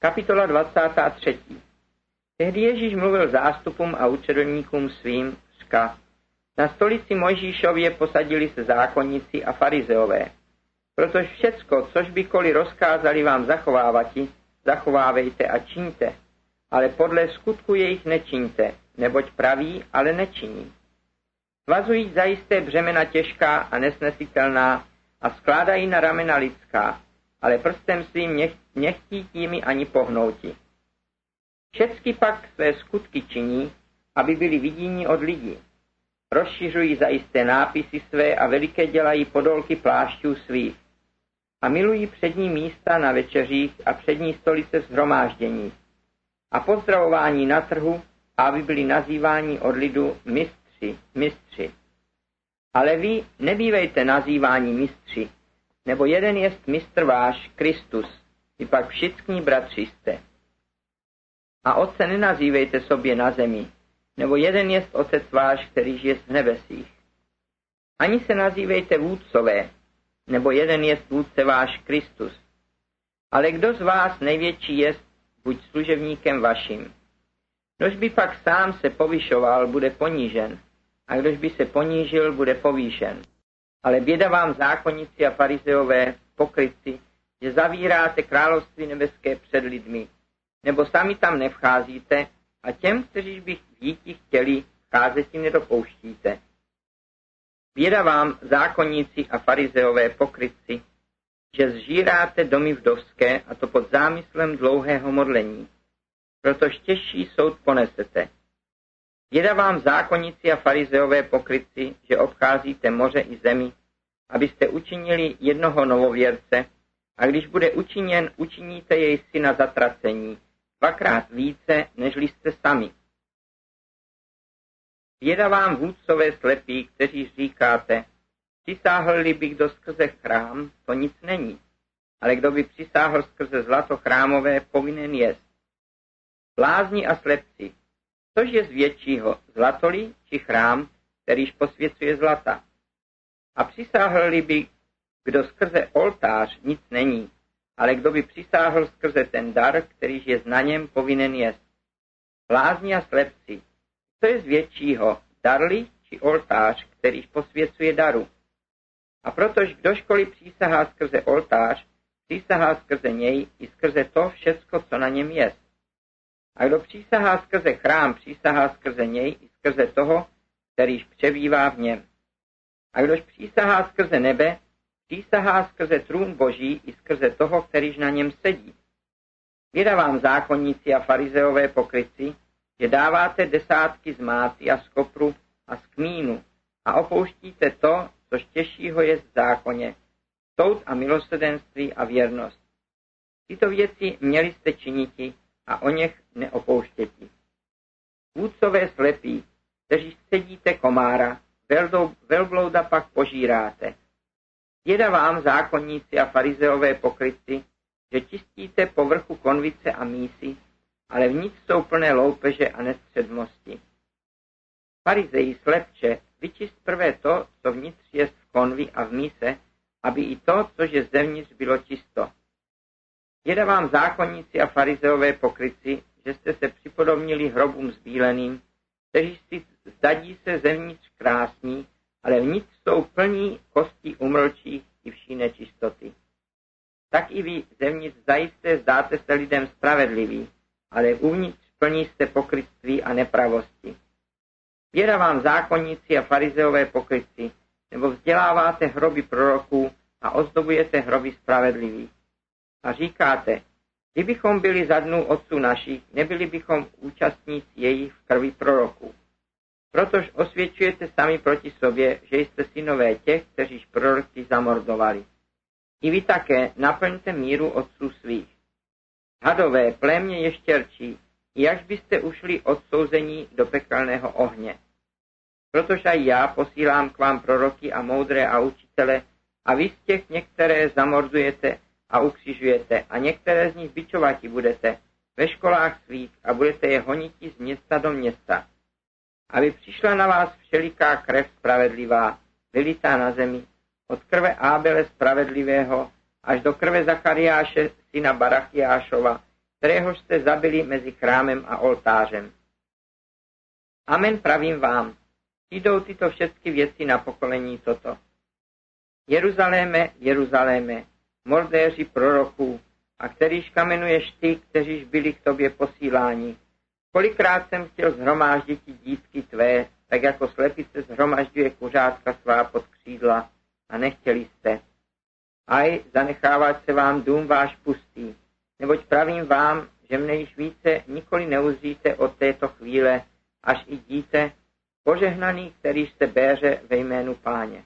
Kapitola 23. Tehdy Ježíš mluvil zástupům a učedlníkům svým, řka. Na stolici Mojžíšově posadili se zákonníci a farizeové. Protože všecko, což bykoli rozkázali vám zachovávati, zachovávejte a čiňte, ale podle skutku jejich nečiňte, neboť praví, ale nečiní. Svazují zajisté břemena těžká a nesnesitelná a skládají na ramena lidská, ale prstem svým nech, nechtí tími ani pohnouti. Všecky pak své skutky činí, aby byli viděni od lidí. Rozšiřují zajisté nápisy své a veliké dělají podolky plášťů svých. A milují přední místa na večeřích a přední stolice zhromáždění. A pozdravování na trhu, aby byli nazýváni od lidu mistři, mistři. Ale vy nebývejte nazýváni mistři, nebo jeden jest mistr váš, Kristus, vy pak všichni bratři jste. A otce nenazývejte sobě na zemi, nebo jeden jest otec váš, který žije v nebesích. Ani se nazývejte vůdcové, nebo jeden jest vůdce váš Kristus. Ale kdo z vás největší jest, buď služebníkem vaším. Kdož by pak sám se povyšoval, bude ponížen, a kdož by se ponížil, bude povýšen. Ale běda vám zákonníci a farizeové, pokryci, že zavíráte království nebeské před lidmi, nebo sami tam nevcházíte a těm, kteří by díti chtěli, vcházet si nedopouštíte. Běda vám, zákonníci a farizeové pokryci, že zžíráte domy vdovské a to pod zámyslem dlouhého modlení, protož těžší soud ponesete. Běda vám zákonníci a farizeové pokryci, že obcházíte moře i zemi, abyste učinili jednoho novověrce, a když bude učiněn, učiníte jej syna zatracení, dvakrát více, nežli jste sami. Běda vám vůdcové slepí, kteří říkáte, přisáhl-li bych do skrze chrám, to nic není, ale kdo by přisáhl skrze zlato chrámové, povinen jest. Blázni a slepci, což je z většího, zlatoli či chrám, kterýž posvěcuje zlata. A přisáhl-li by, kdo skrze oltář nic není, ale kdo by přisáhl skrze ten dar, kterýž je na něm povinen jest. Blázni a slepci, co je z většího, darli či oltář, kterýž posvěcuje daru. A protože kdožkoliv přísahá skrze oltář, přísahá skrze něj i skrze to všecko, co na něm jest. A kdo přísahá skrze chrám, přísahá skrze něj i skrze toho, kterýž přebývá v něm. A kdož přísahá skrze nebe, přísahá skrze trůn boží i skrze toho, kterýž na něm sedí. Věda vám zákonníci a farizeové pokryci, že dáváte desátky z máty a z kopru a z kmínu a opouštíte to, což těžšího je v zákoně, soud a milosedenství a věrnost. Tyto věci měli jste činiti a o něch neopouštěti. Vůdcové slepí, kteří sedíte komára, velblouda pak požíráte. Jeda vám, zákonníci a farizeové pokryci, že čistíte povrchu konvice a mísy, ale vnitř jsou plné loupeže a nestředmosti. Farizeji slepče, vyčist prvé to, co vnitř je v konvi a v míse, aby i to, což je zevnitř, bylo čisto. Jeda vám zákonníci a farizeové pokryci, že jste se připodobnili hrobům zbíleným, kteří si zdadí se zevnitř krásní, ale vnitř jsou plní kostí umrlčích i vší nečistoty. Tak i vy zevnitř zajisté zdáte se lidem spravedliví, ale uvnitř plní jste pokrytství a nepravosti. Věra vám zákonníci a farizeové pokrytci, nebo vzděláváte hroby proroků a ozdobujete hroby spravedlivých. A říkáte, kdybychom byli za dnů otců našich, nebyli bychom účastníci jejich v krvi proroků. Protož osvědčujete sami proti sobě, že jste synové těch, kteříž proroky zamordovali. I vy také naplňte míru otců svých. Hadové, plémě ještěrčí, jakž byste ušli odsouzení do pekelného ohně. Protože i já posílám k vám proroky a moudré a učitele, a vy z těch některé zamordujete a ukřižujete, a některé z nich bičovati budete ve školách svých a budete je honiti z města do města aby přišla na vás všeliká krev spravedlivá, vylitá na zemi, od krve Ábele spravedlivého až do krve Zachariáše, syna Barachiášova, kterého jste zabili mezi chrámem a oltářem. Amen pravím vám, jdou tyto všechny věci na pokolení toto. Jeruzaléme, Jeruzaléme, mordéři proroků, a kterýž kamenuješ ty, kteříž byli k tobě posíláni. Kolikrát jsem chtěl zhromáždit dítky tvé, tak jako slepice zhromažďuje kuřátka svá pod křídla, a nechtěli jste. Aj, zanechávat se vám dům váš pustý, neboť pravím vám, že mne již více nikoli neuzříte od této chvíle, až i dítě, požehnaný, který jste béře ve jménu páně.